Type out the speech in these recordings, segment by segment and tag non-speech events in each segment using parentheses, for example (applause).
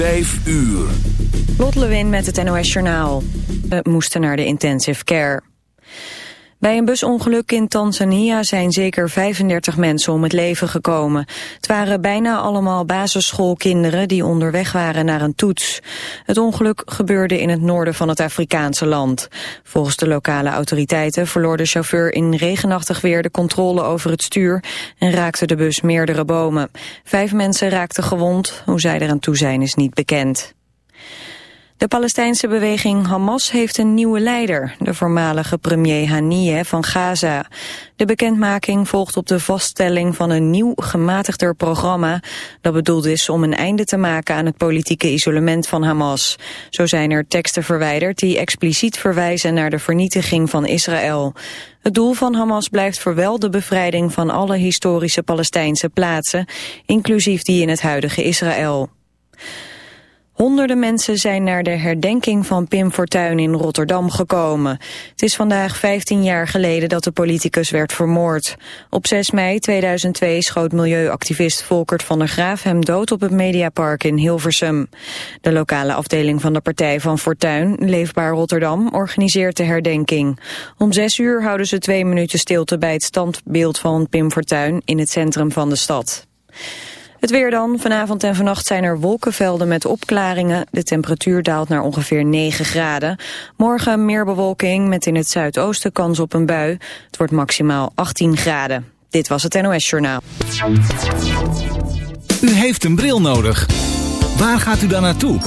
Vijf uur. Lot Lewin met het NOS Journaal. We moesten naar de intensive care. Bij een busongeluk in Tanzania zijn zeker 35 mensen om het leven gekomen. Het waren bijna allemaal basisschoolkinderen die onderweg waren naar een toets. Het ongeluk gebeurde in het noorden van het Afrikaanse land. Volgens de lokale autoriteiten verloor de chauffeur in regenachtig weer de controle over het stuur en raakte de bus meerdere bomen. Vijf mensen raakten gewond, hoe zij eraan toe zijn is niet bekend. De Palestijnse beweging Hamas heeft een nieuwe leider, de voormalige premier Haniyeh van Gaza. De bekendmaking volgt op de vaststelling van een nieuw gematigder programma dat bedoeld is om een einde te maken aan het politieke isolement van Hamas. Zo zijn er teksten verwijderd die expliciet verwijzen naar de vernietiging van Israël. Het doel van Hamas blijft voor wel de bevrijding van alle historische Palestijnse plaatsen, inclusief die in het huidige Israël. Honderden mensen zijn naar de herdenking van Pim Fortuyn in Rotterdam gekomen. Het is vandaag 15 jaar geleden dat de politicus werd vermoord. Op 6 mei 2002 schoot milieuactivist Volkert van der Graaf hem dood op het Mediapark in Hilversum. De lokale afdeling van de partij van Fortuyn, Leefbaar Rotterdam, organiseert de herdenking. Om 6 uur houden ze twee minuten stilte bij het standbeeld van Pim Fortuyn in het centrum van de stad. Het weer dan. Vanavond en vannacht zijn er wolkenvelden met opklaringen. De temperatuur daalt naar ongeveer 9 graden. Morgen meer bewolking met in het zuidoosten kans op een bui. Het wordt maximaal 18 graden. Dit was het NOS Journaal. U heeft een bril nodig. Waar gaat u dan naartoe?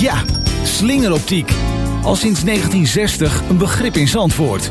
Ja, slingeroptiek. Al sinds 1960 een begrip in Zandvoort.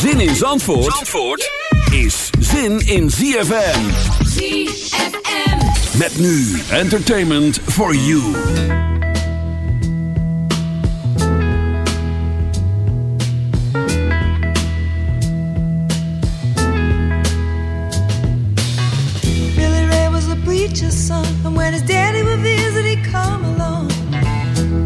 Zin in Zandvoort, Zandvoort is zin in ZFM. ZFM. Met nu entertainment for you. Billy Ray was a preacher's son, and when his daddy would visit, he'd come along.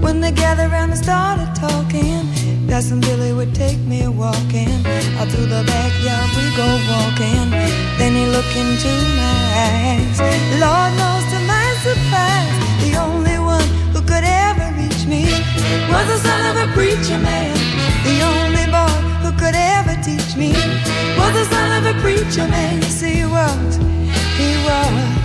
When they gathered around and started talking, Cousin Billy would take me walking. Out through the backyard we go walking. Then he looked into my eyes. Lord knows to my surprise, the only one who could ever reach me was the son of a preacher man. The only boy who could ever teach me was the son of a preacher man. Yes, he was. He was.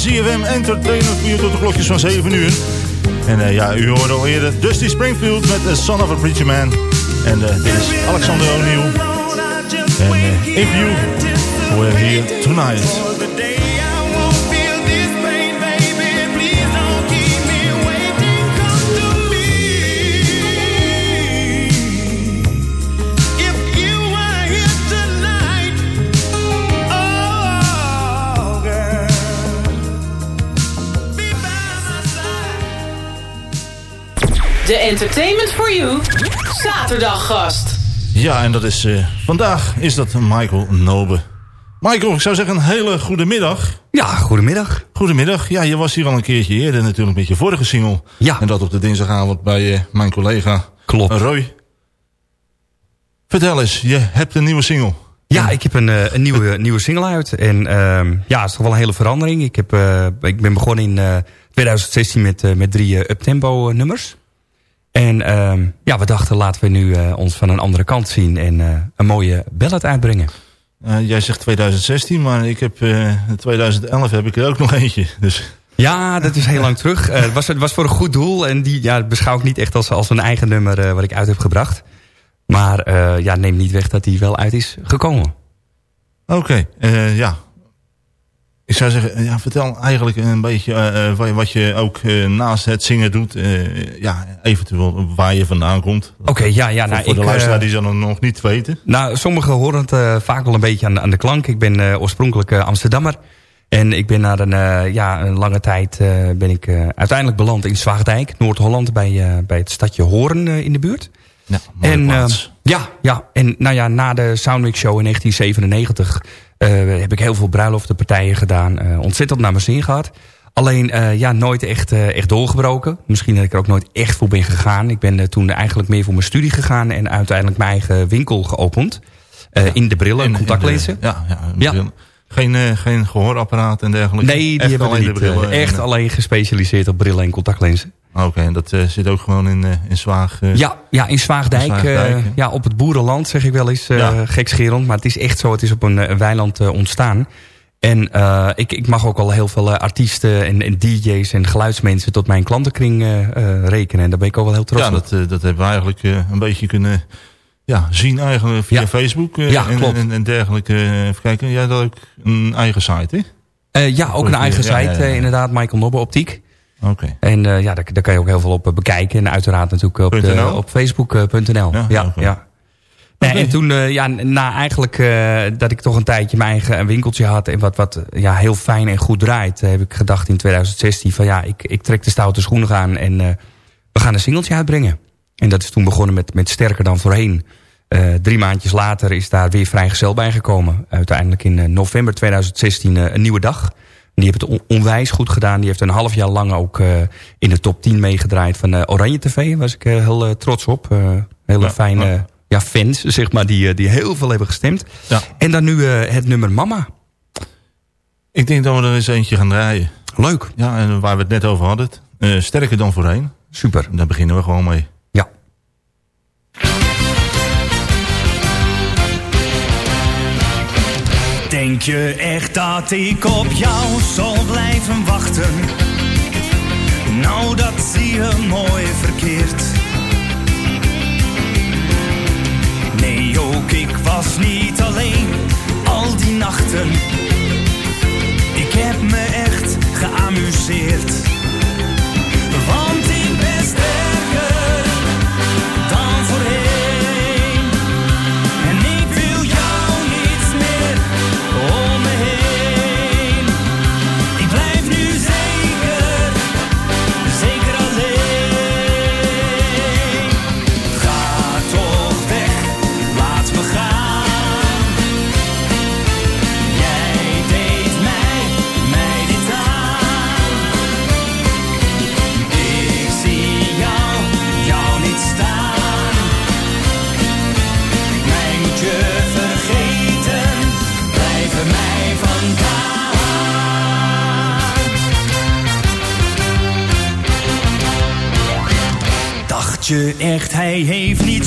ZFM Entertainment voor tot de klokjes van 7 uur. En uh, ja, u hoorde al eerder Dusty Springfield met The Son of a Preacher Man. En uh, dit is Alexander O'Neill. En uh, You Were Here Tonight. De Entertainment for You zaterdaggast. Ja, en dat is uh, vandaag is dat Michael Nobe. Michael, ik zou zeggen een hele goede middag. Ja, goedemiddag. Goedemiddag. Ja, je was hier al een keertje eerder natuurlijk met je vorige single. Ja. En dat op de dinsdagavond bij uh, mijn collega Klopt. Roy. Vertel eens, je hebt een nieuwe single. Ja, ik heb een, uh, een nieuwe, (laughs) nieuwe single uit. En uh, ja, het is toch wel een hele verandering. Ik, heb, uh, ik ben begonnen in 2016 met, met drie uptempo nummers. En uh, ja, we dachten laten we nu uh, ons van een andere kant zien en uh, een mooie ballad uitbrengen. jij zegt 2016, maar ik heb, in 2011 heb ik er ook nog eentje. Dus. Ja, dat is heel lang terug. het, was, het was voor een goed doel en die ja, beschouw ik niet echt als, als een eigen nummer wat ik uit heb gebracht. Maar ja, neem niet weg dat die wel uit is gekomen. Oké, okay, ja. Ik zou zeggen, ja, vertel eigenlijk een beetje uh, wat je ook uh, naast het zingen doet. Uh, ja, eventueel waar je vandaan komt. Oké, okay, ja, ja. Voor, nou, voor de ik, luisteraar die ze dan nog niet weten. Nou, sommigen horen het vaak wel een beetje aan, aan de klank. Ik ben oorspronkelijk Amsterdammer. En ik ben na een, ja, een lange tijd ben ik uiteindelijk beland in Zwaagdijk, Noord-Holland, bij, bij het stadje Hoorn in de buurt. Ja, en, ja, ja, en nou ja, na de Soundmix Show in 1997 uh, heb ik heel veel bruiloftenpartijen gedaan. Uh, ontzettend naar mijn zin gehad. Alleen uh, ja, nooit echt, echt doorgebroken. Misschien dat ik er ook nooit echt voor ben gegaan. Ik ben toen eigenlijk meer voor mijn studie gegaan... en uiteindelijk mijn eigen winkel geopend. Ja. In de brillen, en contactlenzen. Ja, ja, ja. Geen, geen gehoorapparaat en dergelijke? Nee, die hebben we niet. De brillen echt en, alleen gespecialiseerd op brillen en contactlenzen. Oké, okay, en dat uh, zit ook gewoon in, uh, in Zwaag? ja, ja, in Zwaagdijk. Ja. op het boerenland zeg ik wel eens ja. gekscherend. Maar het is echt zo, het is op een, weiland ontstaan. En ik, ik mag ook al heel veel artiesten en, en, DJ's en geluidsmensen tot mijn klantenkring rekenen. En daar ben ik ook wel heel trots op. Ja, dat, dat hebben we eigenlijk een beetje kunnen ja, zien eigenlijk via ja. Facebook ja, en, en, en, dergelijke. Even kijken, jij had ook een eigen site, hè? Ja, ook een eigen site, inderdaad. Michael Nobbe Optiek. Oké. Okay. En uh, ja, daar, daar kan je ook heel veel op bekijken. En uiteraard natuurlijk op, de, op facebook.nl. Ja, ja, okay. ja. Nee. En toen, ja, na eigenlijk dat ik toch een tijdje mijn eigen winkeltje had... en wat, wat ja, heel fijn en goed draait... heb ik gedacht in 2016 van ja, ik, ik trek de stoute schoenen aan... en we gaan een singeltje uitbrengen. En dat is toen begonnen met, met Sterker dan Voorheen... Drie maandjes later is daar weer vrijgezel bij gekomen. Uiteindelijk in november 2016 uh, een nieuwe dag. Die heeft het on onwijs goed gedaan. Die heeft een half jaar lang ook in de top 10 meegedraaid van Oranje TV. Daar was ik heel trots op. hele ja, fijne ja. ja. fans, (laughs) zeg maar, die, die heel veel hebben gestemd. Ja. En dan nu het nummer Mama. Ik denk dat we er eens eentje gaan draaien. Leuk. Ja, en waar we het net over hadden. sterker dan voorheen. Super. Daar beginnen we gewoon mee. Denk je echt dat ik op jou zal blijven wachten? Nou, dat zie je mooi verkeerd. Nee, ook ik was niet alleen al die nachten. Ik heb me echt geamuseerd. Hij heeft niets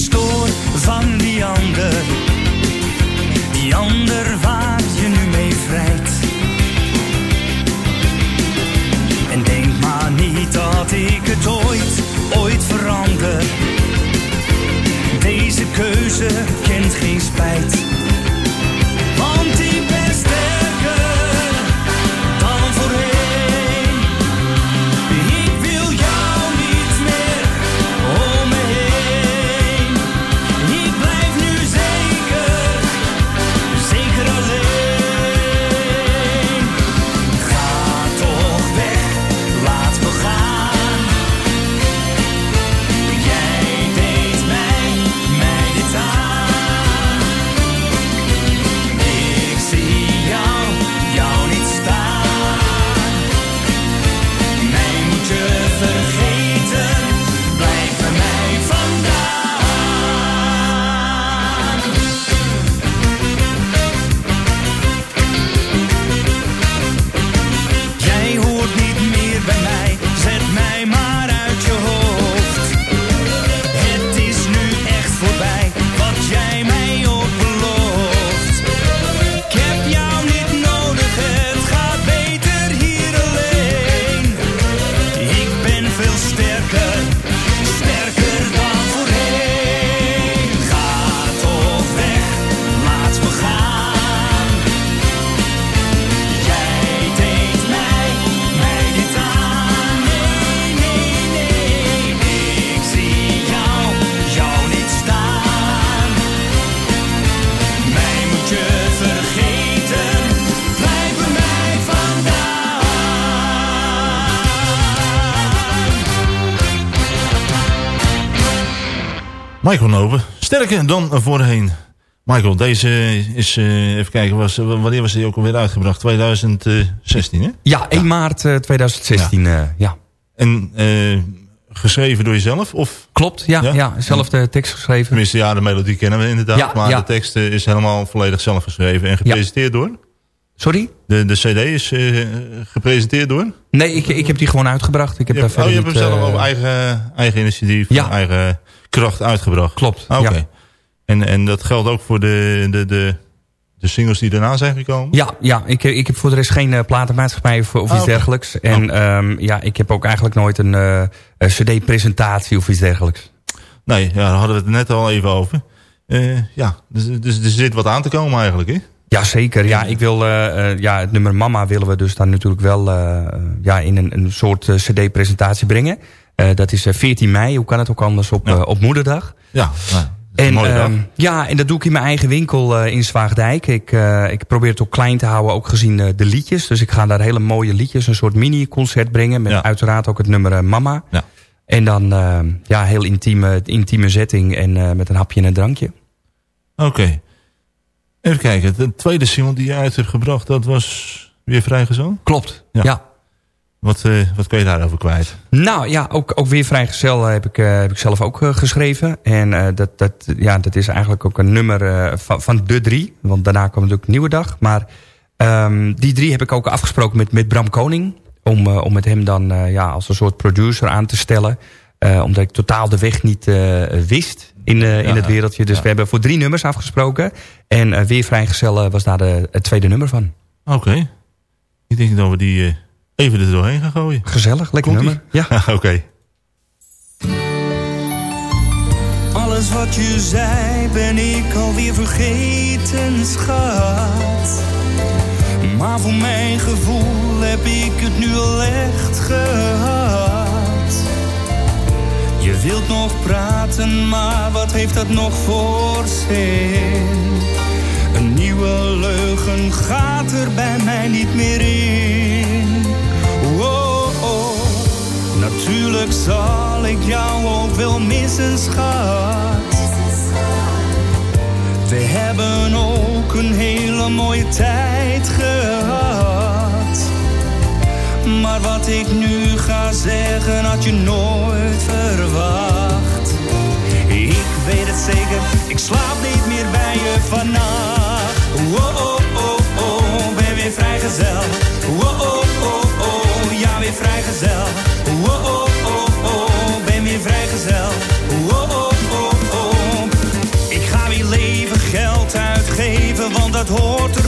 Michael Noven. Sterker dan voorheen. Michael, deze is, eh, even kijken, was, wanneer was die ook alweer uitgebracht? 2016, hè? Ja, 1 maart eh, 2016, ja. ja. En eh, geschreven door jezelf? Of? Klopt, ja, ja? zelf de tekst geschreven. Tenminste, ja, de melodie kennen we inderdaad. Ja, maar ja. de tekst eh, is helemaal volledig zelf geschreven en gepresenteerd door? Sorry? De, de cd is eh, gepresenteerd door? Nee, ik, ik heb die gewoon uitgebracht. Ik heb Je daar oh, je hebt hem zelf op eh, eigen, eigen initiatief, Ja. eigen kracht uitgebracht? Klopt, Ah, Oké. ja. En, en dat geldt ook voor de, de, de, de singles die daarna zijn gekomen? Ja, ja ik, ik heb voor de rest geen eh, platenmaatschappij of, of Ah, iets dergelijks. En ehm, ja, ik heb ook eigenlijk nooit een eh, een cd-presentatie of iets dergelijks. Nee, ja, daar hadden we het net al even over. Eh, ja, dus, dus er zit wat aan te komen eigenlijk, hè? Ja, zeker. Ja, ik wil, ja, het nummer Mama willen we dus dan natuurlijk wel ja, in een, een soort cd-presentatie brengen. Eh, dat is eh, 14 mei, hoe kan het ook anders, op, Ja. eh, op Moederdag. Ja, En, ehm, ja, en dat doe ik in mijn eigen winkel eh, in Zwaagdijk. Ik, eh, ik probeer het ook klein te houden, ook gezien eh, de liedjes. Dus ik ga daar hele mooie liedjes, een soort mini-concert brengen. Met Ja. uiteraard ook het nummer eh, Mama. Ja. En dan ehm, ja, heel intieme, intieme setting en eh, met een hapje en een drankje. Oké. Even kijken, de tweede single die je uit hebt gebracht, dat was weer Vrijgezel? Klopt, Ja. ja. Wat, eh, wat kun je daarover kwijt? Nou ja, ook, ook weer Vrijgezel heb ik, eh, heb ik zelf ook eh, geschreven. En eh, dat, dat, ja, dat is eigenlijk ook een nummer eh, van, van de drie. Want daarna kwam natuurlijk Nieuwe Dag. Maar ehm, die drie heb ik ook afgesproken met, met Bram Koning. Om, eh, om met hem dan eh, ja, als een soort producer aan te stellen. Eh, omdat ik totaal de weg niet eh, wist in, eh, in het wereldje. Dus ja. we hebben voor drie nummers afgesproken. En eh, weer Vrijgezel eh, was daar de, het tweede nummer van. Oké. Ik denk dat we die eh, even er doorheen gaan gooien. Gezellig, lekker nummer. Ja. (laughs) Oké. Alles wat je zei ben ik alweer vergeten, schat. Maar voor mijn gevoel heb ik het nu al echt gehad. Je wilt nog praten, maar wat heeft dat nog voor zin? Een nieuwe leugen gaat er bij mij niet meer in. Natuurlijk zal ik jou ook wel missen, schat. We hebben ook een hele mooie tijd gehad. Maar wat ik nu ga zeggen had je nooit verwacht. Ik weet het zeker, ik slaap niet meer bij je vannacht. Oh, oh, oh, oh, ben weer vrijgezel. Dat hoort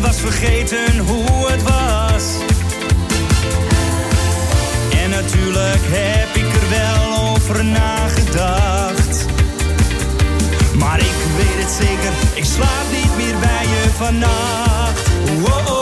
was vergeten hoe het was. En natuurlijk heb ik er wel over nagedacht. Maar ik weet het zeker, ik slaap niet meer bij je vannacht. Oh,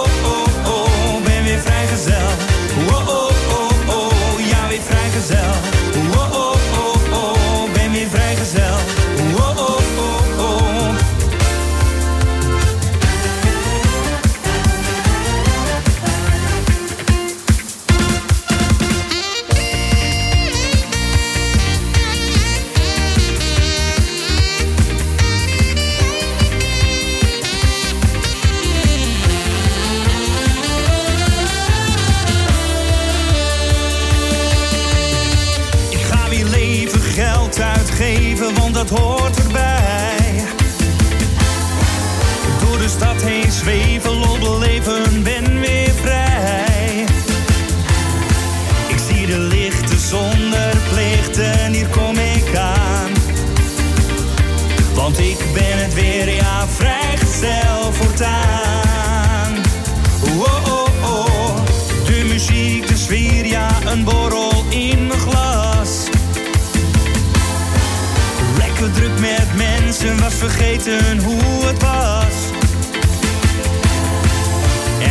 mensen, was vergeten hoe het was.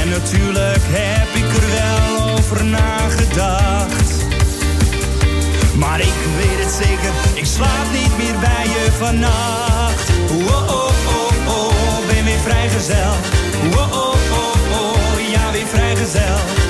En natuurlijk heb ik er wel over nagedacht. Maar ik weet het zeker, ik slaap niet meer bij je vannacht. Oh, oh, oh, oh, ben weer vrijgezel. Oh, oh, oh, oh, ja, weer vrijgezel.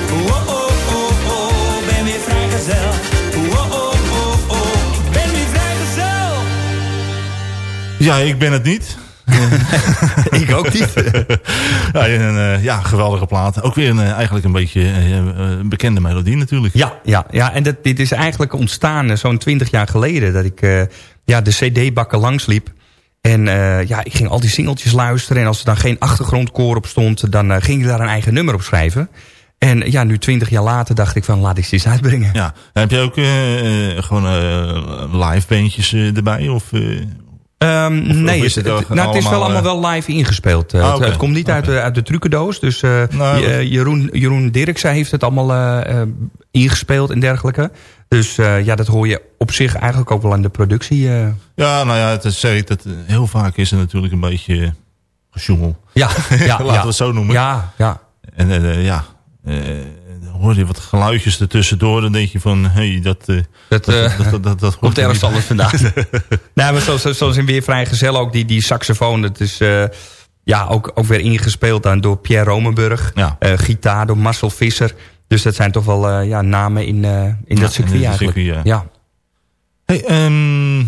Ja, ik ben het niet. (laughs) ik ook niet. (laughs) ja, een eh, ja, geweldige plaat. Ook weer een, eh, eigenlijk een beetje eh, een bekende melodie natuurlijk. Ja, ja, ja en dat, dit is eigenlijk ontstaan zo'n twintig jaar geleden. Dat ik ja, de cd-bakken langsliep. En ja, ik ging al die singeltjes luisteren. En als er dan geen achtergrondkoor op stond... dan ging ik daar een eigen nummer op schrijven. En ja, nu twintig jaar later dacht ik van... laat ik ze eens uitbrengen. Ja. Heb je ook gewoon live bandjes erbij? Of, eh, Ehm, nee, is het nou, het is wel allemaal, allemaal wel live ingespeeld. Eh, Ah, het, komt niet uit, de, uit de trucendoos. Dus eh, Nou, Je- eh, Jeroen, Jeroen Dirksen heeft het allemaal eh, eh, ingespeeld en dergelijke. Dus eh, ja, dat hoor je op zich eigenlijk ook wel aan de productie. eh. Ja, nou ja, het is, zeg ik, dat, eh, heel vaak is er natuurlijk een beetje eh, gesjoemel. Ja, (laughs) ja, Laten ja. we het zo noemen. Ja, ja. En eh, eh, ja, eh, hoor je wat geluidjes ertussendoor. Dan denk je van, hé, hey, dat, eh, Dat, dat, dat, dat, dat, Komt er ergens anders vandaan. (laughs) nou, maar zoals, zoals in Weer Vrij Gezel ook, die, die saxofoon. Dat is eh, ja, ook, ook weer ingespeeld dan door Pierre Romenburg. Ja. Gitaar door Marcel Visser. Dus dat zijn toch wel ja, namen in, in Ja, dat circuit in eigenlijk. circuit, ja. ja. Hey, ehm,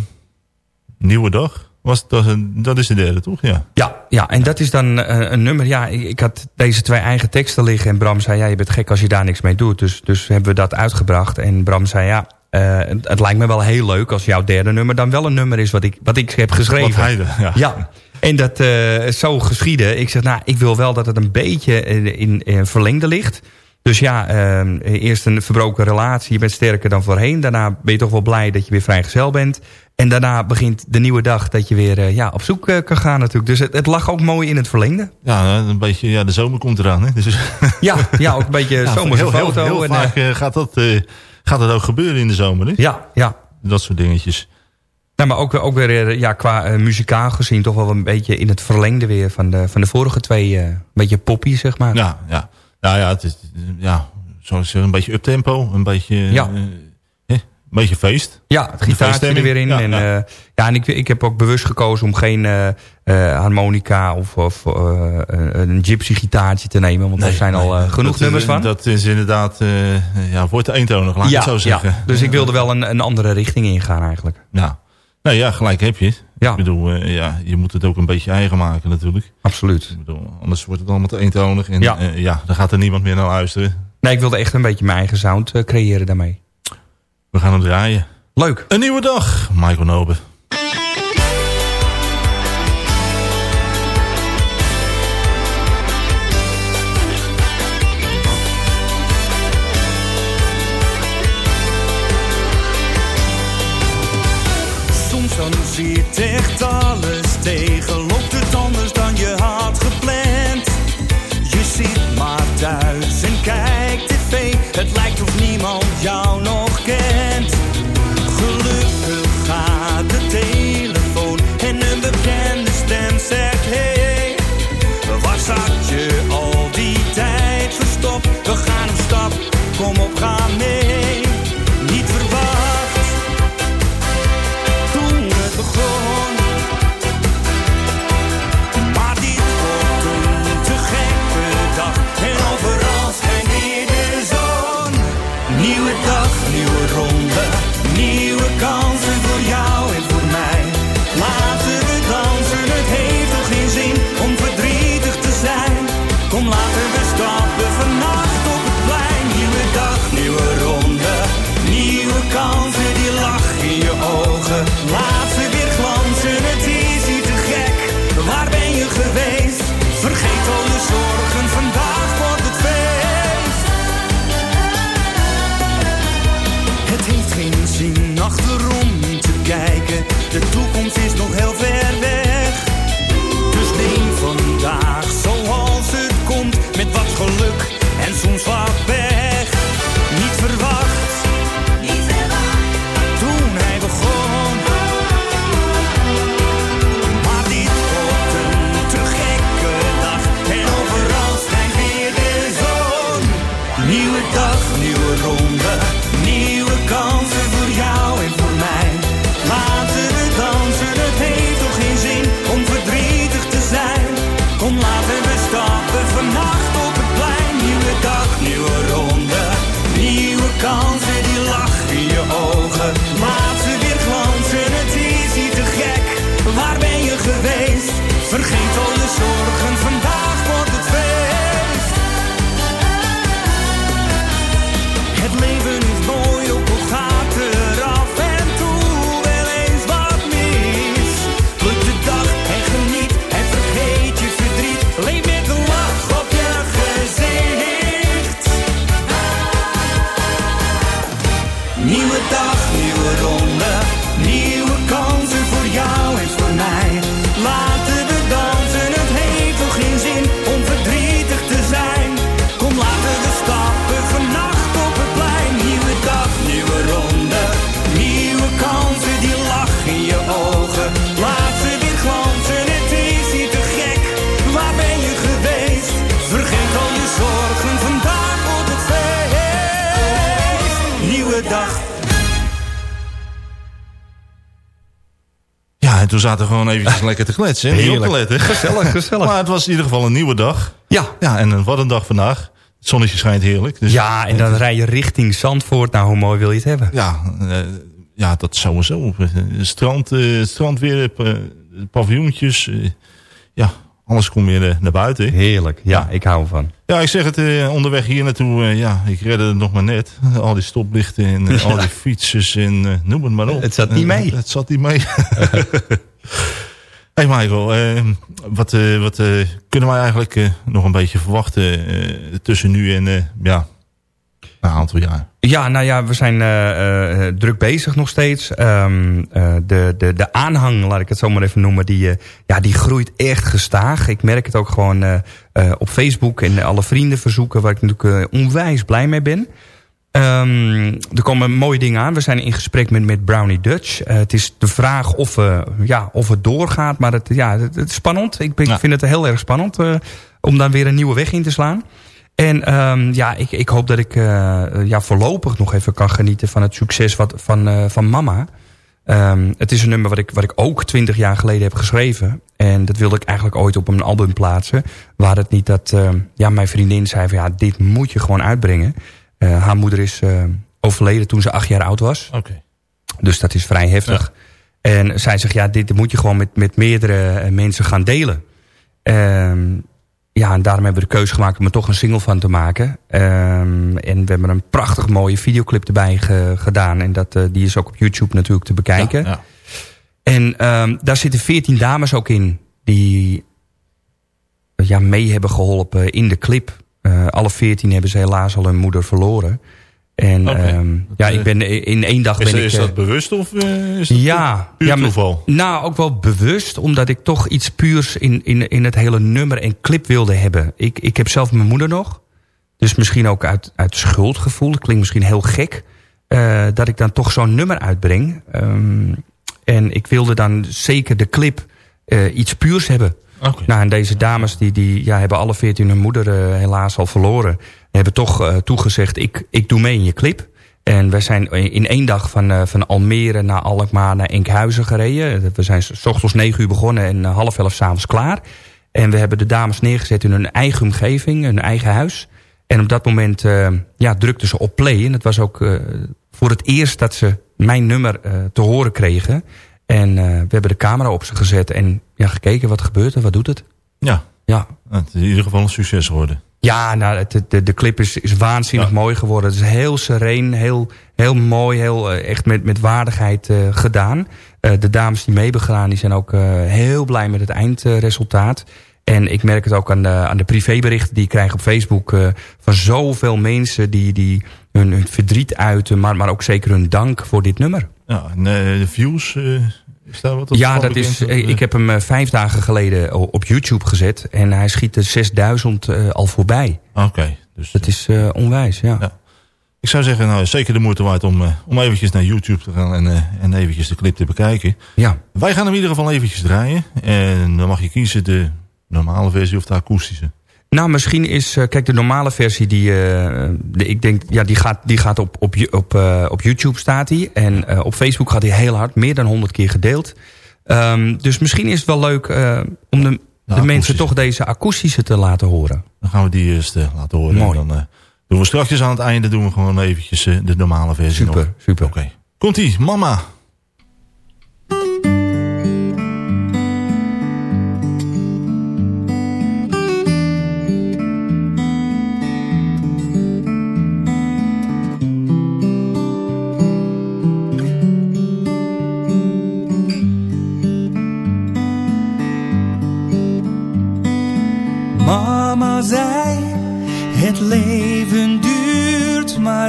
nieuwe dag. Was, dat, een- dat is de derde, toch? Ja. Ja, ja, en dat is dan eh, een nummer. Ja, ik, ik had deze twee eigen teksten liggen. En Bram zei, ja, je bent gek als je daar niks mee doet. Dus, dus hebben we dat uitgebracht. En Bram zei, ja, eh, het, het lijkt me wel heel leuk... als jouw derde nummer dan wel een nummer is wat ik, wat ik heb geschreven. Wat hij de- ja. Ja, en dat is zo geschieden. Ik zeg, nou, ik wil wel dat het een beetje in, in, in verlengde ligt. Dus ja, eh, eerst een verbroken relatie. Je bent sterker dan voorheen. Daarna ben je toch wel blij dat je weer vrijgezel bent. En daarna begint de nieuwe dag dat je weer eh, ja, op zoek eh, kan gaan natuurlijk. Dus het, het lag ook mooi in het verlengde. Ja, een beetje, ja, de zomer komt eraan. Hè? Dus, (laughs) Ja, ja ook een beetje (laughs) ja, zomerse heel, heel, foto. heel en, eh, vaak eh, gaat, dat, eh, gaat dat ook gebeuren in de zomer. Hè? ja, ja. Dat soort dingetjes. Nou, maar ook, ook weer eh, ja, qua eh, muzikaal gezien toch wel een beetje in het verlengde weer van de, van de vorige twee. eh, een beetje poppy, zeg maar. Ja, ja. Nou ja, het is ja, zoals een beetje uptempo. Een beetje, Ja. eh, een beetje feest. Ja, het gitaartje er weer in. Ja, en, ja. eh, ja, en ik, ik heb ook bewust gekozen om geen eh, harmonica of, of een gypsy gitaartje te nemen. Want er Nee, zijn al nee, genoeg dat, nummers van. Dat is inderdaad, ja, wordt eentonig, laat ik het zo zeggen. dus ik wilde wel een, een andere richting ingaan eigenlijk. Ja. Nou ja, gelijk heb je. Ja. Ik bedoel, eh, ja, je moet het ook een beetje eigen maken natuurlijk. Absoluut. Ik bedoel, anders wordt het allemaal te eentonig. En Ja. ja, dan gaat er niemand meer naar luisteren. Nee, ik wilde echt een beetje mijn eigen sound eh, creëren daarmee. We gaan hem draaien. Leuk. Een nieuwe dag, Michael Nobe. zit echt alles tegen. Loopt het anders dan je had gepland? Je zit maar thuis en kijkt tv. Het lijkt of niemand jou Toen zaten we gewoon eventjes lekker te kletsen. Niet Heerlijk. letten. Gezellig, gezellig. Maar het was in ieder geval een nieuwe dag. Ja. Ja, en een- wat een dag vandaag. Het zonnetje schijnt heerlijk. Dus Ja, en dan rij je richting Zandvoort. Nou, hoe mooi wil je het hebben? Ja, eh, ja dat sowieso. Eh, Strand, eh strand weer, eh, paviljoentjes. eh, ja, alles komt weer eh, naar buiten. Heerlijk, ja, ik hou ervan. Ja, ik zeg het eh, onderweg hier naartoe. eh, ja, ik redde het nog maar net. (laughs) Al die stoplichten en eh, al die (laughs) fietsers en eh, noem het maar op. Het zat niet Eh, mee. het zat niet mee. (laughs) hey Michael, eh, wat, eh, wat eh, kunnen wij eigenlijk eh, nog een beetje verwachten tussen nu en ja, een aantal jaar? Ja, nou ja, we zijn druk bezig nog steeds. Ehm, eh, de, de, de aanhang, laat ik het zo maar even noemen, die, ja, die groeit echt gestaag. Ik merk het ook gewoon op Facebook en alle vrienden verzoeken... waar ik natuurlijk onwijs blij mee ben. Ehm, er komen mooie dingen aan. We zijn in gesprek met, met Brownie Dutch. Eh, het is de vraag of, eh, ja, of het doorgaat. Maar het, ja, het, het is spannend. Ik, ik vind het heel erg spannend eh, om dan weer een nieuwe weg in te slaan. En ehm, ja, ik, ik hoop dat ik ja, voorlopig nog even kan genieten van het succes wat, van, van Mama. Ehm, het is een nummer wat ik, wat ik ook twintig jaar geleden heb geschreven. En dat wilde ik eigenlijk ooit op een album plaatsen. Waar het niet dat ja, mijn vriendin zei van ja, dit moet je gewoon uitbrengen. Eh, haar moeder is eh, overleden toen ze acht jaar oud was. Oké. Dus dat is vrij heftig. En zij zegt, ja, dit moet je gewoon met, met meerdere eh, mensen gaan delen. Ehm, ja, en daarom hebben we de keuze gemaakt om er toch een single van te maken. Ehm, en we hebben een prachtig mooie videoclip erbij ge- gedaan. En dat, die is ook op YouTube natuurlijk te bekijken. Ja, ja. En ehm, daar zitten veertien dames ook in die ja, mee hebben geholpen in de clip. Eh, alle veertien hebben ze helaas al hun moeder verloren. En ehm, ja, ik ben in één dag is, ben is ik... dat bewust of is ja, puur ja, toeval? Nou, ook wel bewust, omdat ik toch iets puurs in, in, in het hele nummer en clip wilde hebben. Ik, ik heb zelf mijn moeder nog. Dus misschien ook uit, uit schuldgevoel. Het klinkt misschien heel gek. Uh, dat ik dan toch zo'n nummer uitbreng. Um, en ik wilde dan zeker de clip uh, iets puurs hebben. Nou, en deze dames die, die ja, hebben alle veertien hun moeder uh, helaas al verloren. Hebben toch uh, toegezegd, ik, ik doe mee in je clip. En we zijn in één dag van, uh, van Almere naar Alkmaar naar Enkhuizen gereden. We zijn s ochtends negen uur begonnen en half elf s'avonds klaar. En we hebben de dames neergezet in hun eigen omgeving, hun eigen huis. En op dat moment ja, drukten ze op play. En het was ook voor het eerst dat ze mijn nummer te horen kregen. En we hebben de camera op ze gezet en ja, gekeken wat gebeurt er, wat doet het. Ja, ja. het is in ieder geval een succes geworden. Ja, nou, het, de, de clip is, is waanzinnig ja. mooi geworden. Het is heel sereen, heel, heel mooi, heel uh, echt met, met waardigheid uh, gedaan. Uh, de dames die mee hebben gedaan, die zijn ook heel blij met het eindresultaat. En ik merk het ook aan de, aan de privéberichten die ik krijg op Facebook... van zoveel mensen die, die hun, hun verdriet uiten... Maar, maar ook zeker hun dank voor dit nummer. Ja, en de views... Is daar wat ja, dat is, ik heb hem uh, vijf dagen geleden op YouTube gezet. En hij schiet de 6000 uh, al voorbij. Oké. Okay, dus, dat is uh, onwijs, ja. ja. Ik zou zeggen, nou, zeker de moeite waard om, om eventjes naar YouTube te gaan en, en eventjes de clip te bekijken. Ja. Wij gaan hem in ieder geval eventjes draaien. En dan mag je kiezen de normale versie of de akoestische. Nou, misschien is, uh, kijk, de normale versie, die, uh, de, ik denk, ja, die gaat, die gaat op, op, op, uh, op YouTube staat hij. En uh, op Facebook gaat hij heel hard, meer dan 100 keer gedeeld. Um, dus misschien is het wel leuk om de, de, de mensen toch deze akoestische te laten horen. Dan gaan we die eerst laten horen. Mooi. En dan doen we straks aan het einde doen we gewoon eventjes de normale versie Super, nog. super. Oké. Okay. Komt-ie, mama. Mama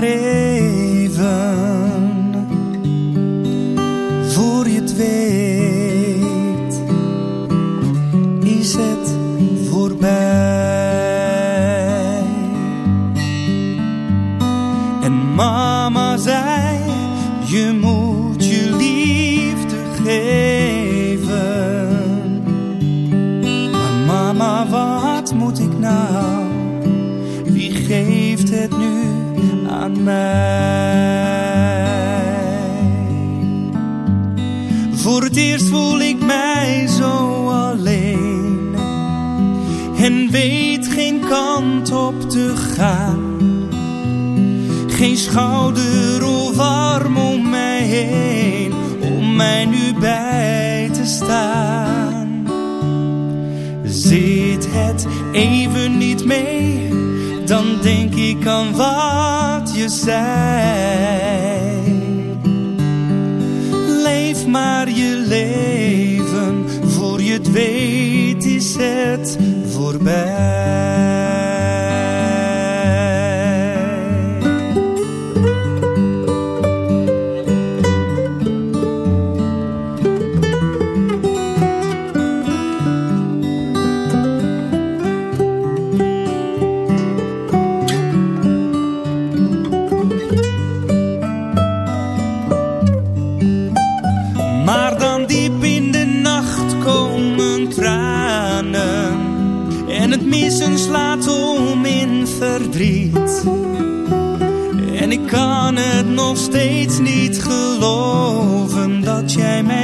maar even. Voor je het weet, is het voorbij. Schouder of arm om mij heen, om mij nu bij te staan. Zit het even niet mee, dan denk ik aan wat je zei. Leef maar je leven, voor je het weet is het voorbij.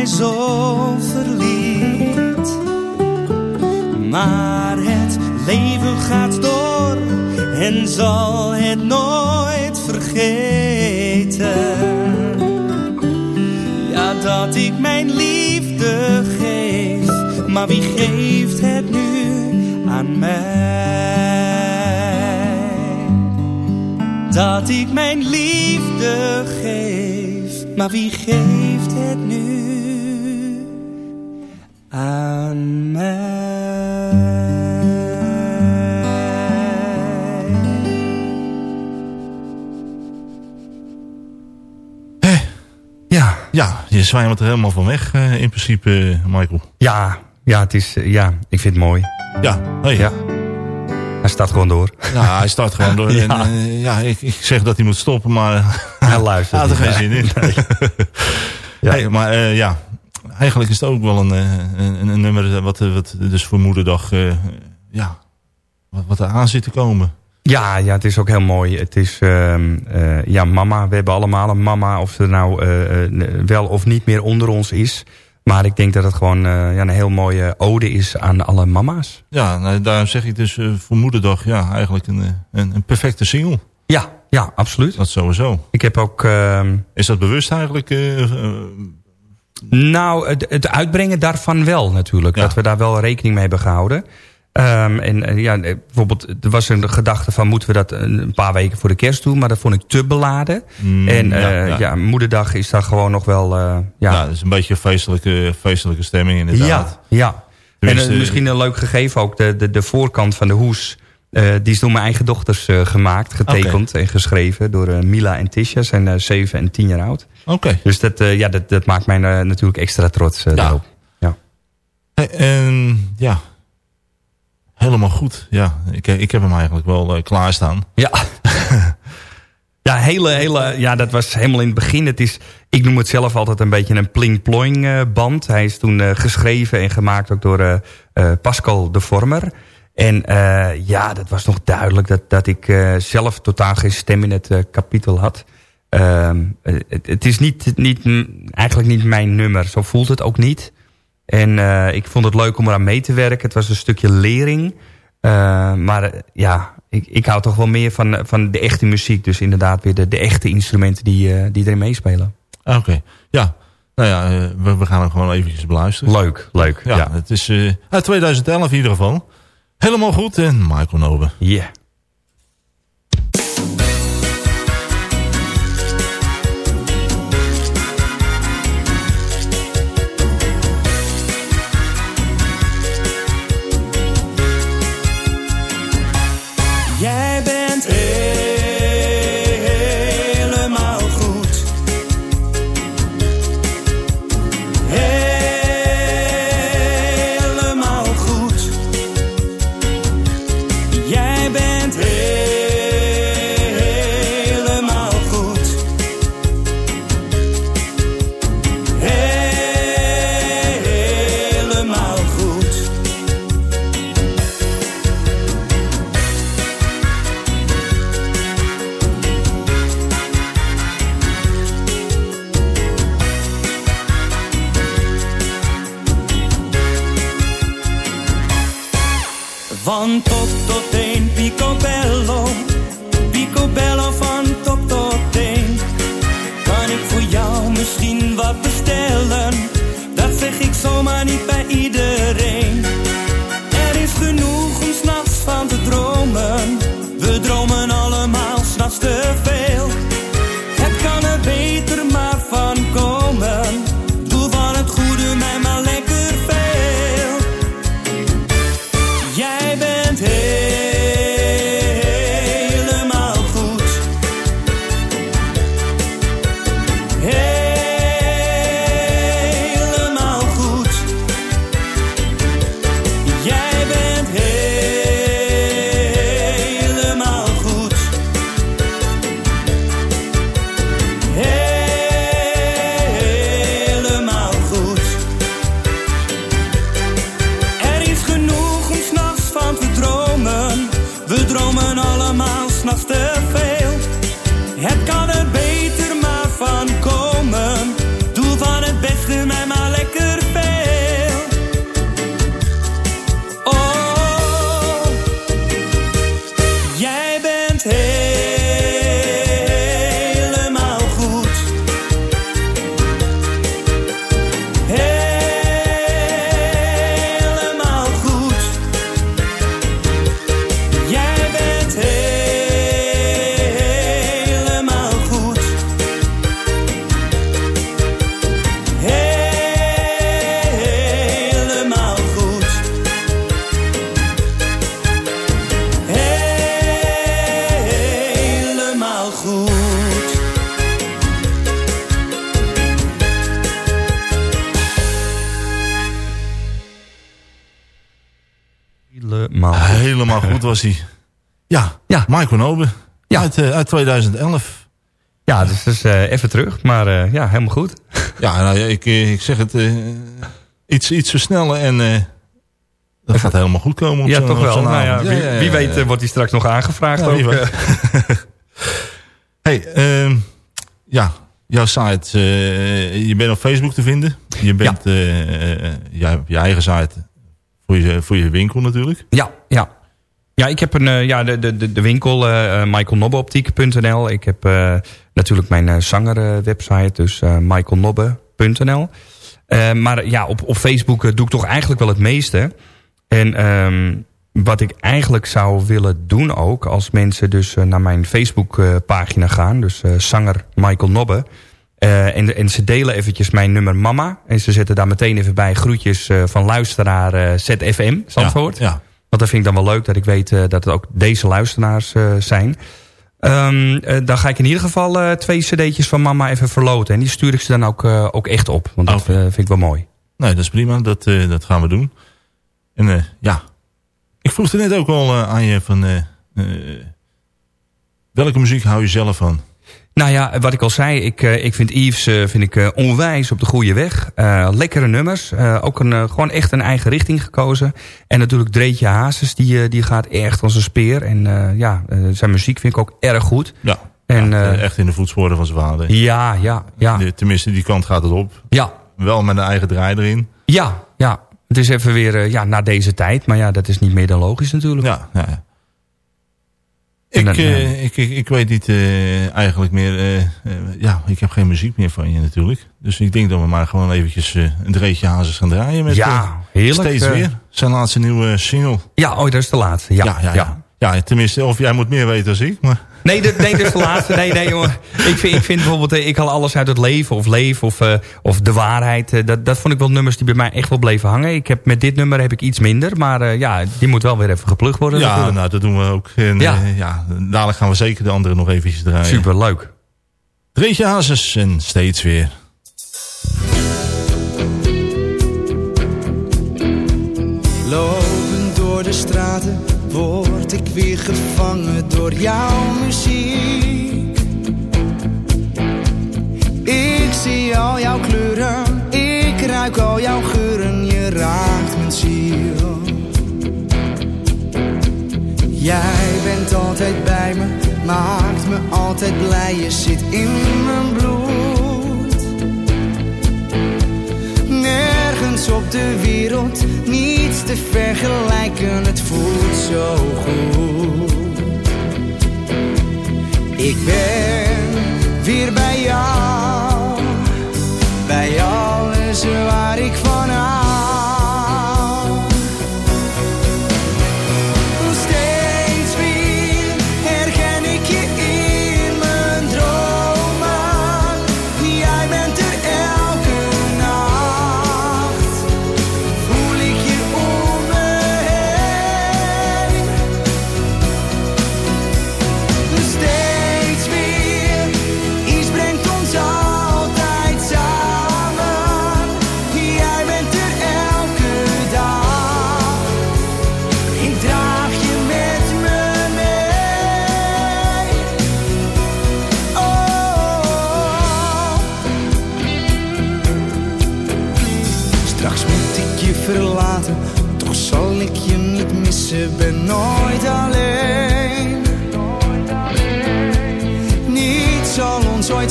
Zo verliet. Maar het leven gaat door En zal het nooit vergeten. Ja, dat ik mijn liefde geef, maar wie geeft het nu aan mij? Dat ik mijn liefde geef, maar wie geeft het nu aan mij. Ja. Ja, je zwijmt er helemaal van weg eh, in principe, eh, Michael. Ja, ja, het is, eh, ja, ik vind het mooi. Ja, ja. Hij staat gewoon door. Ja, hij staat gewoon door. ja. (laughs) En, ja ik, zeg dat hij moet stoppen, maar hij luistert. (laughs) Hij er geen zin in. Nee. (laughs) ja. Maar ja, eigenlijk is het ook wel een, een, een nummer wat, wat dus voor moederdag ja, wat, wat er aan zit te komen. Ja, ja, het is ook heel mooi. Het is, uh, ja, mama. We hebben allemaal een mama. Of ze nou uh, wel of niet meer onder ons is. Maar ik denk dat het gewoon ja, een heel mooie ode is aan alle mama's. Ja, nou, daarom zeg ik dus voor moederdag ja, eigenlijk een, een, een, perfecte single. Ja, ja, absoluut. Dat sowieso. Ik heb ook... Ehm, is dat bewust eigenlijk... nou, het, het, uitbrengen daarvan wel natuurlijk. Dat we daar wel rekening mee hebben gehouden. Um, en uh, ja, eh, bijvoorbeeld, er was een gedachte van... moeten we dat een paar weken voor de kerst doen? Maar dat vond ik te beladen. Mm, en uh, ja, ja. moederdag is daar gewoon nog wel... Uh, ja, het is een beetje een feestelijke, feestelijke stemming inderdaad. Ja, ja. En misschien een leuk gegeven ook. De, de, de voorkant van de hoes... die is door mijn eigen dochters gemaakt, getekend en geschreven... door Mila en Tisha, zijn zeven en tien jaar oud. Oké. Dus dat, ja, dat, dat maakt mij natuurlijk extra trots daarop. Ja. Hey, en ja, Helemaal goed, ja. Ik, ik heb hem eigenlijk wel klaarstaan. Ja. (laughs) ja, hele, hele, ja, dat was helemaal in het begin. Het is, ik noem het zelf altijd een beetje een pling-ploing band. Hij is toen uh, geschreven en gemaakt ook door Pascal de Vormer. En ja, dat was nog duidelijk dat, dat ik zelf totaal geen stem in het kapitel had. Ehm, het, het, is niet, niet, eigenlijk niet mijn nummer. Zo voelt het ook niet. En uh, ik vond het leuk om eraan mee te werken. Het was een stukje lering. Uh, maar uh, ja, ik, ik hou toch wel meer van, van de echte muziek. Dus inderdaad weer de, de echte instrumenten die, die erin meespelen. Ah, oké, ja. Nou ja, we, we, gaan hem gewoon eventjes beluisteren. Leuk, leuk. Ja, ja. het is uit 2011 in ieder geval. Helemaal goed. En Michael Nobe. Ja. Yeah. Helemaal goed was hij. (laughs) Ja, ja. Michael Nobe. Ja. Uit, uit 2011. Ja, dus, dus even terug. Maar ja, helemaal goed. (laughs) Ja, nou, ik, ik zeg het iets, iets versnellen en dat gaat helemaal goed komen. Op ja, toch wel. Nou ja, wie, wie weet wordt hij straks nog aangevraagd. ook. (laughs) hey, uh, ja, jouw site. Uh, je bent op Facebook te vinden. Je bent uh, jij hebt je eigen site voor je, voor je winkel natuurlijk. Ja, ja. Ja, ik heb een, ja, de, de, de winkel uh, michaelnobbeoptiek.nl. Ik heb natuurlijk mijn zanger website, dus michaelnobbe.nl. maar ja, op, op Facebook doe ik toch eigenlijk wel het meeste. En um, wat ik eigenlijk zou willen doen ook... als mensen dus uh, naar mijn Facebookpagina uh, gaan... dus uh, zanger Michael Nobbe... en, en ze delen eventjes mijn nummer mama... en ze zetten daar meteen even bij groetjes van luisteraar ZFM, Zandvoort. Ja, ja. Want dat vind ik dan wel leuk dat ik weet dat het ook deze luisteraars zijn... Um, dan ga ik in ieder geval twee cd'tjes van mama even verloten. En die stuur ik ze dan ook, ook echt op. Want dat okay. vind ik wel mooi. Nee, dat is prima. Dat, dat gaan we doen. En ja, ik vroeg er net ook al aan je van... Welke muziek hou je zelf van? Nou ja, wat ik al zei, ik, ik vind Yves vind ik, onwijs op de goede weg. lekkere nummers, ook een, gewoon echt een eigen richting gekozen. En natuurlijk Dreetje Hazes, die, die gaat echt als een speer. En ja, zijn muziek vind ik ook erg goed. Ja, en, ja, echt in de voetsporen van zijn vader. Ja, ja, ja. tenminste, die kant gaat het op. Ja. Wel met een eigen draai erin. Ja, ja. Het is even weer ja, na deze tijd. Maar ja, dat is niet meer dan logisch natuurlijk. Ja, ja. Ik, dan, uh, ik, ik, ik, weet niet uh, eigenlijk meer... ja, ik heb geen muziek meer van je natuurlijk. Dus ik denk dat we maar gewoon eventjes een dreetje hazes gaan draaien. Met, ja, heerlijk. Steeds weer. Zijn laatste nieuwe single. Ja, oh, dat is de laatste. Ja, ja, ja. ja. ja tenminste, of jij moet meer weten dan ik. Maar... Nee, dat is de laatste. Nee, nee, jongen. Ik vind, ik vind bijvoorbeeld, eh, ik haal alles uit het leven of leven of, uh, of de waarheid. Uh, dat, dat vond ik wel nummers die bij mij echt wel bleven hangen. Ik heb, met dit nummer heb ik iets minder, maar uh, ja, die moet wel weer even geplukt worden. Ja, natuurlijk. nou, dat doen we ook. En, ja. ja, dadelijk gaan we zeker de andere nog eventjes draaien. Super, leuk. Dreetje Hazes en steeds weer. Lopend door de straten word ik weer gevangen door jouw muziek. Ik zie al jouw kleuren, ik ruik al jouw geuren, je raakt mijn ziel. Jij bent altijd bij me, maakt me altijd blij, je zit in mijn bloed. Op de wereld, niets te vergelijken, het voelt zo goed. Ik ben weer bij jou, bij alles waar ik van hou.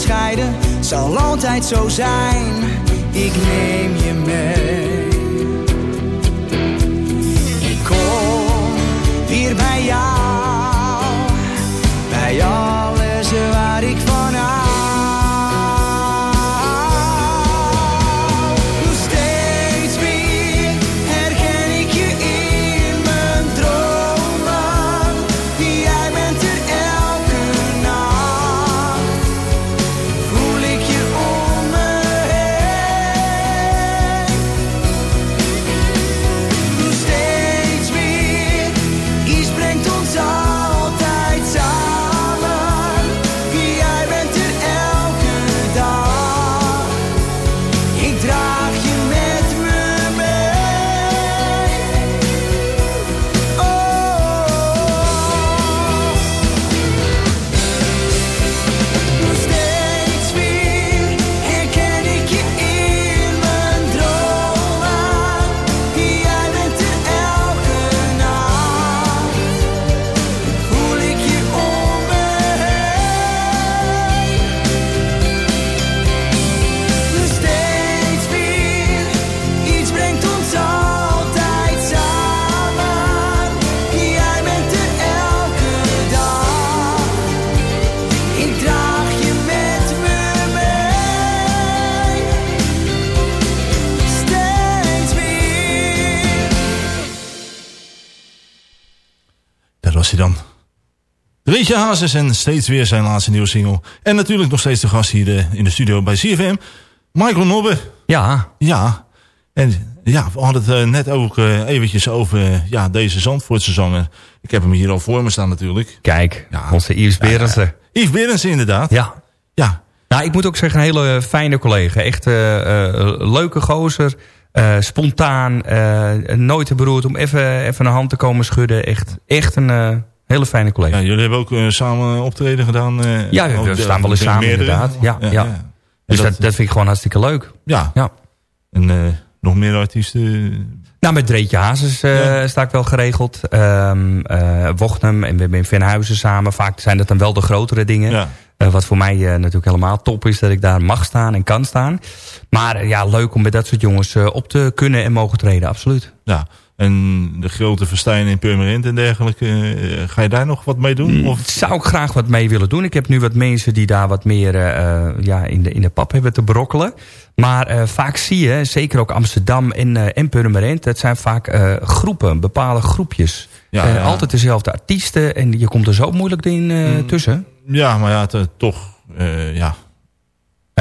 Scheiden, zal altijd zo zijn. Ik neem je mee. Plaatje dan. Reetje Hazes en steeds weer zijn laatste nieuwe single. En natuurlijk nog steeds de gast hier de, in de studio bij CFM. Michael Nobbe. Ja. Ja. En ja, we hadden het uh, net ook uh, eventjes over uh, ja, deze Zandvoortse zanger. Ik heb hem hier al voor me staan natuurlijk. Kijk, ja. onze Yves Berensen. Yves Berensen inderdaad. Ja. Ja. Nou, ik moet ook zeggen, een hele fijne collega. Echt leuke gozer. Spontaan. nooit te beroerd om even, even een hand te komen schudden. Echt, echt een hele fijne collega. Ja, jullie hebben ook samen optreden gedaan. ja, we staan wel eens samen meerdere. inderdaad. Ja, ja, ja. Dus dat, dat, vind ik gewoon hartstikke leuk. Ja. ja. En nog meer artiesten? Nou, met Dreetje Hazes uh, sta ik wel geregeld. Um, uh, en we hebben in Venhuizen samen. Vaak zijn dat dan wel de grotere dingen. Ja. Uh, wat voor mij natuurlijk helemaal top is dat ik daar mag staan en kan staan. Maar ja, leuk om met dat soort jongens op te kunnen en mogen treden, absoluut. Ja, en de grote verstijnen in Purmerend en dergelijke, ga je daar nog wat mee doen? Mm, of? Zou ik graag wat mee willen doen. Ik heb nu wat mensen die daar wat meer ja, in, de, in de pap hebben te brokkelen. Maar vaak zie je, zeker ook Amsterdam en, en Purmerend... dat zijn vaak groepen, bepaalde groepjes. Ja, ja. Altijd dezelfde artiesten en je komt er zo moeilijk in mm, tussen. Ja, maar ja, toch... ja,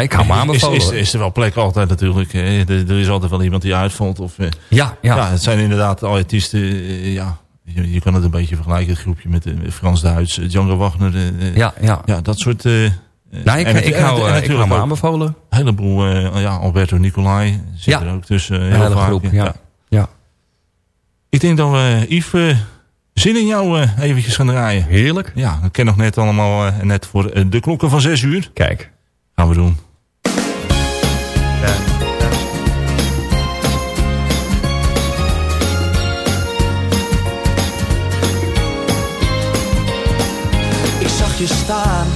ik hou me (laughs) aanbevolen. Is, is, is, er wel plek altijd natuurlijk. Er, er, is altijd wel iemand die uitvalt. Of, ja, ja. ja, het zijn inderdaad al artiesten. Ja, je, je, kan het een beetje vergelijken. Het groepje met Frans-Duits, Django Wagner. ja, ja. ja, dat soort... Uh, nou, ik, ik, hou, en, ik hou me aanbevolen. Een heleboel, uh, ja, Alberto Nicolai zit ja. er ook tussen. Heel hele groep, ja. ja. ja. Ik denk dat we Yves zin in jou uh, eventjes gaan draaien. Heerlijk. Ja, ik ken nog net allemaal net voor de klokken van 6 uur. Kijk. Gaan we doen. je staan.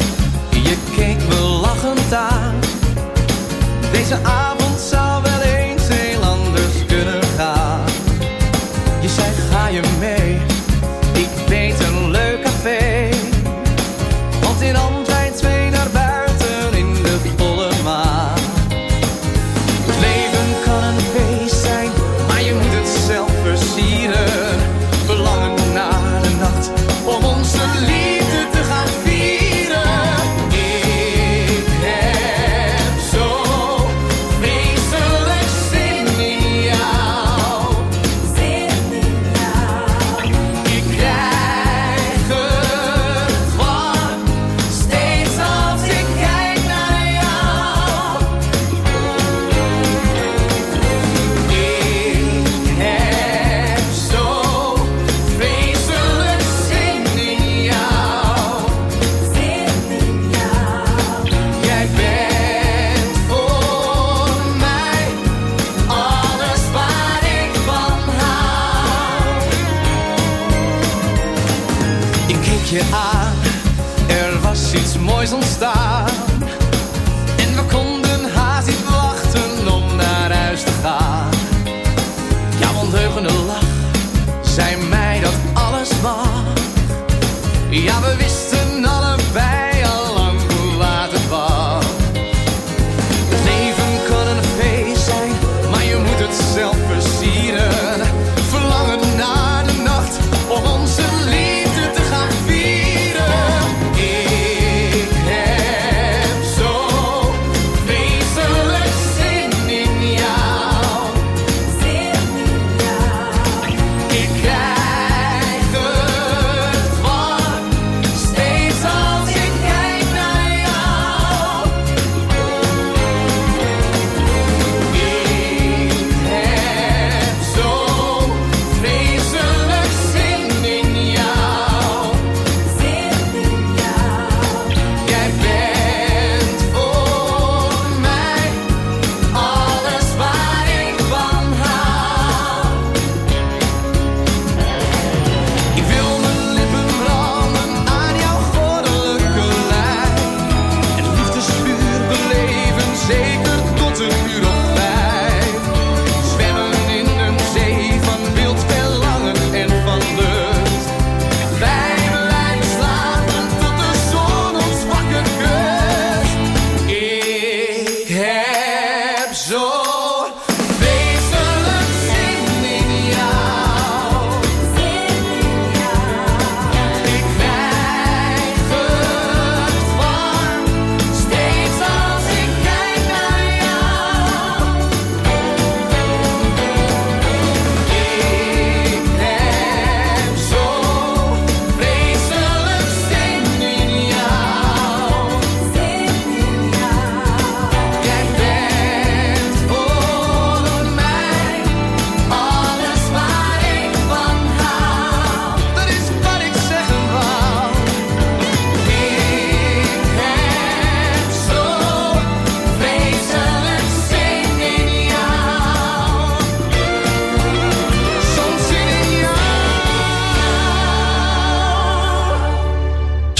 Je keek me lachend aan. Deze avond Jag vill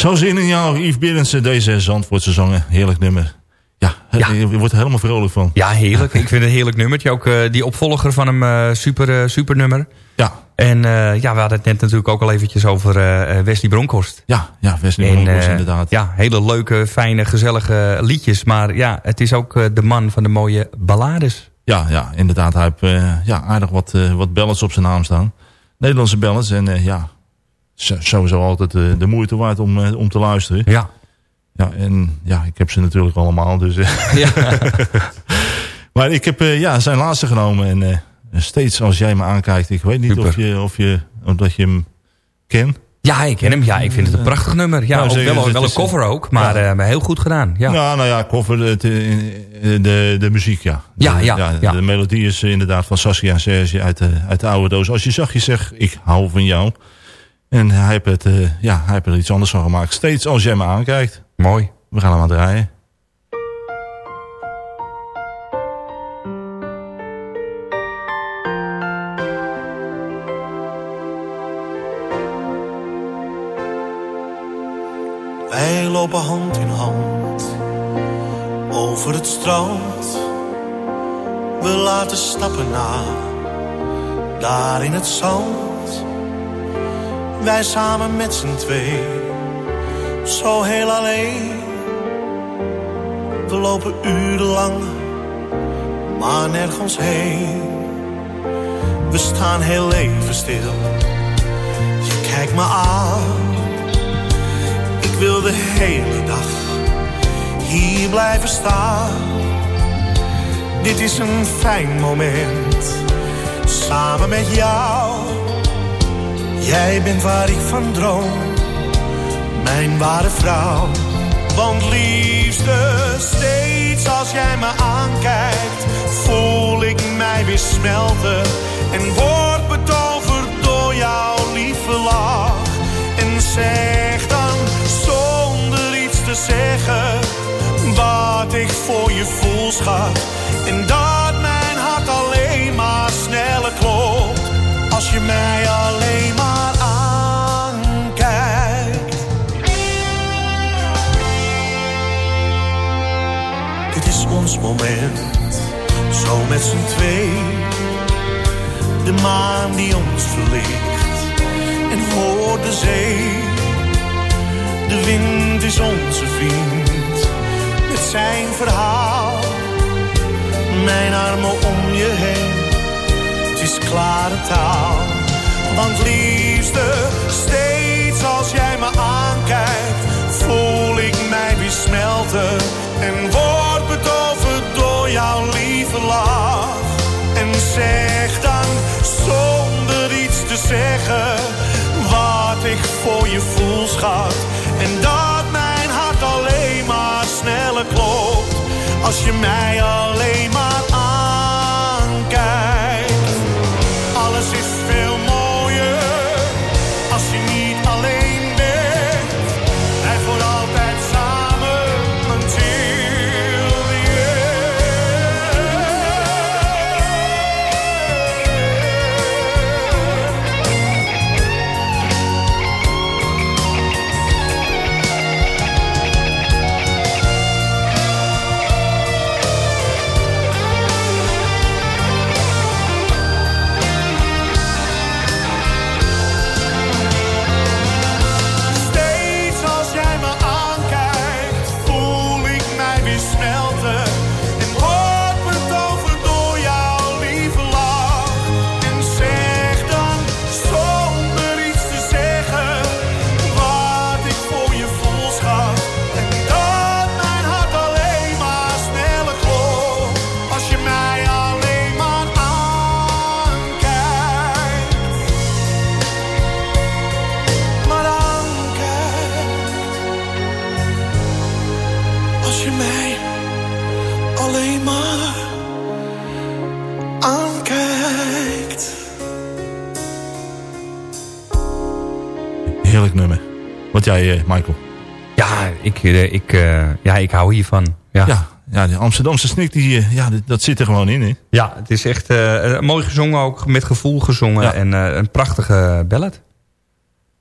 Zo zin in jou, Yves Berendsen, deze Zandvoortse zanger. Heerlijk nummer. Ja, je wordt er helemaal vrolijk van. Ja, heerlijk. Ik vind het een heerlijk nummertje. Ook uh, die opvolger van hem, uh, super, uh, super nummer. Ja. En ja, we hadden het net natuurlijk ook al eventjes over Wesley Bronkhorst. Ja, ja Wesley Bronkhorst inderdaad. Ja, hele leuke, fijne, gezellige liedjes. Maar ja, het is ook de man van de mooie ballades. Ja, ja inderdaad. Hij heeft ja, aardig wat, wat ballads op zijn naam staan. Nederlandse ballads. En ja, sowieso altijd de moeite waard om, om te luisteren. Ja. Ja, en ja, ik heb ze natuurlijk allemaal. Dus, ja. (laughs) maar ik heb ja, zijn laatste genomen. En steeds als jij me aankijkt. Ik weet niet of je, of je, omdat je hem kent. Ja, ik ken hem. Ja, ik vind het een prachtig nummer. Ja, nou, ook wel, wel een cover ook, maar ja. uh, heel goed gedaan. Ja. Nou, nou ja, cover, de, de, de, muziek, ja. De, ja, ja, ja, De melodie is inderdaad van Saskia en Serge uit de, uit de oude doos. Als je zag, je zegt, ik hou van jou. En hij heeft, het, uh, ja, hij heeft er iets anders van gemaakt. Steeds als jij me aankijkt. Mooi. We gaan hem aan draaien. Wij lopen hand in hand over het strand. We laten stappen na, daar in het zand. Wij samen met z'n twee, zo heel alleen. We lopen urenlang, maar nergens heen. We staan heel even stil, je kijkt me aan ik wil de hele dag hier blijven staan. Dit is een fijn moment, samen met jou. Jij bent waar ik van droom, mijn ware vrouw. Want liefste, steeds als jij me aankijkt, voel ik mij weer smelten en word betoverd door jouw lieve lach. En zeg dan te zeggen wat ik voor je voel, schat. En dat mijn hart alleen maar sneller klopt als je mij alleen maar aankijkt. Dit is ons moment, zo met z'n twee. De maan die ons verlicht en voor de zee de wind is onze vriend met zijn verhaal. Mijn armen om je heen, klare taal. Want liefste, steeds als jij me aankijkt, voel ik mij weer smelten. En word betoverd door jouw lieve lach. En zeg dan zonder iets te zeggen, wat ik voor je voel, schat en dat mijn hart alleen maar sneller klopt. Als je mij alleen maar jij, eh, Michael? Ja, ik, eh, ik, eh, ja, ik hou hiervan. Ja. Ja, ja de Amsterdamse snik, die, ja, dat- zit er gewoon in. Hè? Ja, het is echt mooi gezongen ook, met gevoel gezongen Ja. en een prachtige ballad.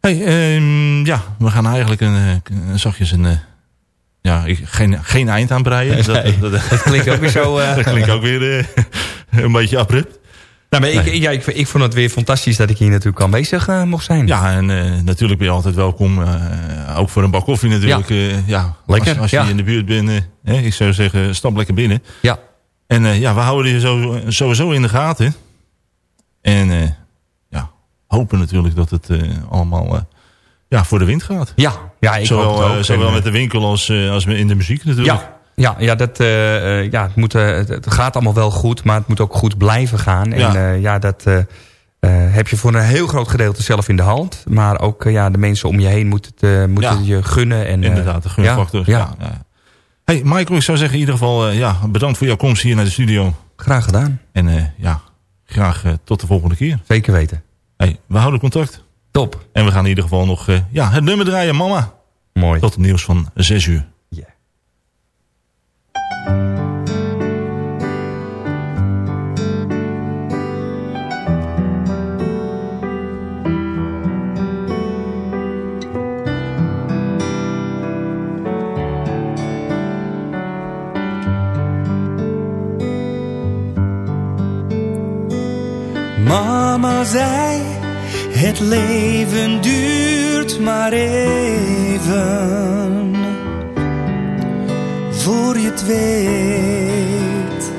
Hey, ehm, ja, we gaan eigenlijk een, een zachtjes een... ja, ik, geen, geen eind aan breien. (laughs) dat, dat, (laughs) dat, klinkt ook weer zo... (laughs) dat klinkt ook weer een beetje abrupt. Nou, maar ik, ja, ik, ik, vond het weer fantastisch dat ik hier natuurlijk aanwezig uh, mocht zijn. Ja, en uh, natuurlijk ben je altijd welkom. Uh, ook voor een bak koffie natuurlijk. Ja, ja lekker. Als, als ja. je in de buurt bent, ik zou zeggen, stap lekker binnen. Ja. En ja, we houden je zo, sowieso in de gaten. En ja, hopen natuurlijk dat het allemaal ja, voor de wind gaat. Ja, ja ik zowel, hoop het ook. Zowel met de winkel als, als in de muziek natuurlijk. Ja. Ja, ja, dat, uh, ja het, moet, uh, het gaat allemaal wel goed, maar het moet ook goed blijven gaan. En ja, uh, ja dat heb je voor een heel groot gedeelte zelf in de hand. Maar ook ja, de mensen om je heen moeten, het, moeten ja, je gunnen. En, inderdaad, de gunfactor. Ja. Hey Michael, ik zou zeggen in ieder geval ja, bedankt voor jouw komst hier naar de studio. Graag gedaan. En ja, graag tot de volgende keer. Zeker weten. Hey, we houden contact. Top. En we gaan in ieder geval nog ja, het nummer draaien, mama. Mooi. Tot het nieuws van 6 uur. Mama zei, het leven duurt maar even. Voor je het weet,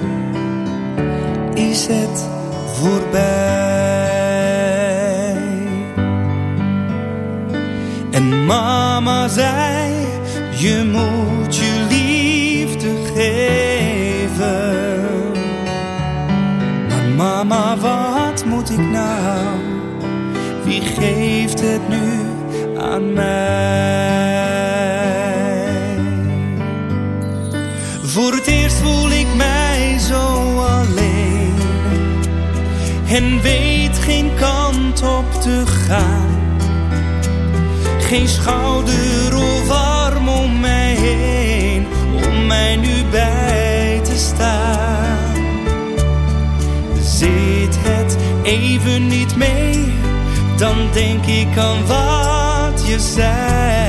is het voorbij. En mama zei, je moet je liefde geven. Maar mama, wat moet ik nou? Wie geeft het nu aan mij? Voor het eerst voel ik mij zo alleen en weet geen kant op te gaan. Geen schouder of arm om mij heen, om mij nu bij te staan. Zit het even niet mee, dan denk ik aan wat je zei.